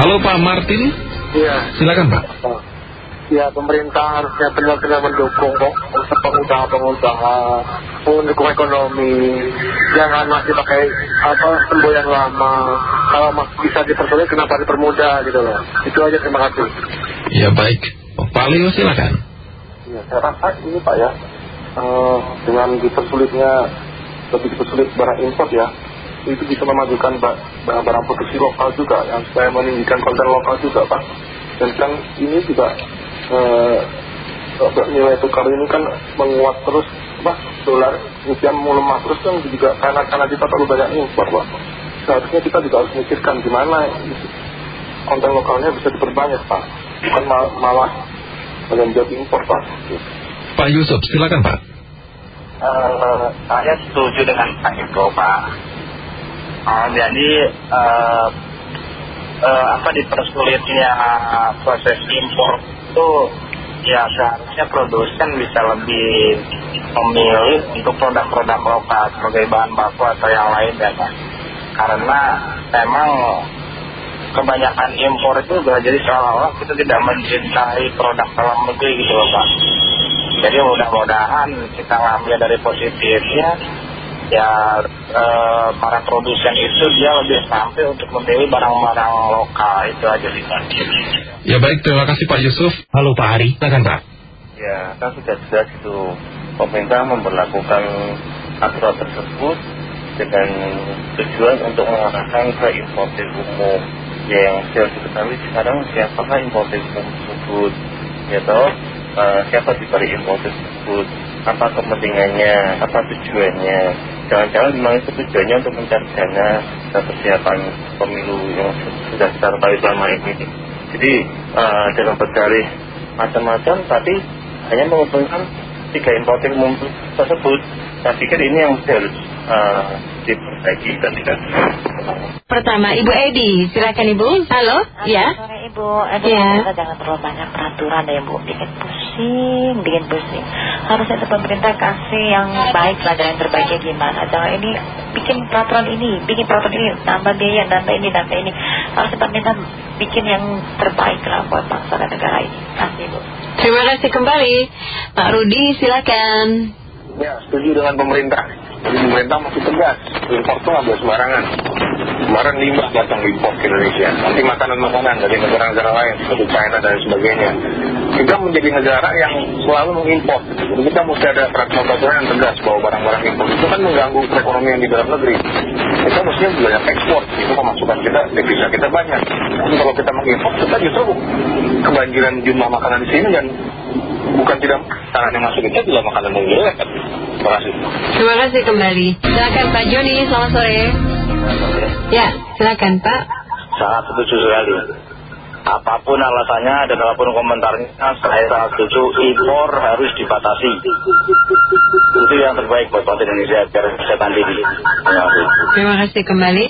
Halo Pak Martin. Iya. Silakan Pak. Ya pemerintah harusnya benar-benar mendukung kok untuk pengusaha-pengusaha, mendukung ekonomi. Jangan masih pakai apa semboyan lama. Kalau masih bisa dipersulit kenapa dipermudah gitu loh. Itu aja terima kasih. Ya baik. Pak Leo silakan. Ya, saya rasa ini Pak ya, eh, dengan dipersulitnya, lebih dipersulit barang impor ya, itu bisa memajukan ba- barang-barang produksi lokal juga, yang supaya meninggikan konten lokal juga Pak. Dan kan ini juga eh, nilai tukar ini kan menguat terus, Pak, dolar rupiah melemah terus kan juga karena karena kita terlalu banyak impor Pak. Seharusnya kita juga harus mikirkan gimana konten lokalnya bisa diperbanyak Pak, bukan mal- malah menjadi impor Pak. Pak Yusuf silakan Pak. Eh, saya setuju dengan Pak Eko Pak. Oh, jadi eh, eh, apa dipersulitnya proses impor itu ya seharusnya produsen bisa lebih memilih untuk produk-produk lokal sebagai bahan baku atau yang lain ya. Karena memang kebanyakan impor itu udah jadi seolah-olah kita tidak mencintai produk dalam negeri gitu loh Pak. Jadi mudah-mudahan kita ngambil dari positifnya ya eh, para produsen itu dia lebih sampai untuk memilih barang-barang lokal itu aja sih Pak. Ya baik terima kasih Pak Yusuf. Halo Pak Hari. Silakan Pak. Ya, kan sudah jelas itu pemerintah memperlakukan aturan tersebut dengan tujuan untuk mengarahkan ke importer umum. Ya, yang sudah diketahui sekarang siapakah importer umum tersebut? Ya toh, eh, siapa di balik importer tersebut? Apa kepentingannya? Apa tujuannya? Jangan-jangan memang itu tujuannya untuk mencari dana dan persiapan pemilu yang sudah kita ketahui selama ini. Jadi eh, dengan berdalih macam-macam tapi hanya mengumpulkan tiga importer umum tersebut. Saya pikir ini yang mesti harus eh, diperbaiki dan tidak. Pertama, Ibu Edi, silakan Ibu. Halo, ya. Sore Ibu, aduh Ya. kita jangan terlalu banyak peraturan deh Ibu, bikin pusing, bikin pusing. Harusnya tuh pemerintah kasih yang baik lah dan yang terbaiknya gimana. Jangan ini bikin peraturan ini, bikin peraturan ini, tambah biaya, tambah ini, tambah ini. Harusnya pemerintah bikin yang terbaik lah buat bangsa dan negara ini. Kasih Ibu. Terima kasih kembali. Pak Rudi, silakan. Ya, setuju dengan pemerintah. Jadi pemerintah masih tegas. Impor tuh nggak boleh sembarangan. Kemarin limbah datang impor ke Indonesia. Nanti makanan-makanan dari negara-negara lain seperti China dan sebagainya. Kita menjadi negara yang selalu mengimpor. Kita mesti ada peraturan-peraturan yang tegas bahwa barang-barang impor itu kan mengganggu perekonomian di dalam negeri. Kita mestinya banyak ekspor. Itu pemasukan kita, devisa kita banyak. Tapi kalau kita mengimpor, kita justru kebanjiran jumlah makanan di sini dan bukan tidak makanan yang masuk kita juga makanan yang jelek. Terima kasih. Terima kasih kembali. Silakan Pak Joni, selamat sore. Ya, silakan Pak. Sangat setuju sekali. Apa pun alasannya dan apa pun komentarnya, saya sangat setuju impor harus dibatasi. Itu yang terbaik buat bangsa Indonesia biar. Terima kasih. Terima kasih kembali.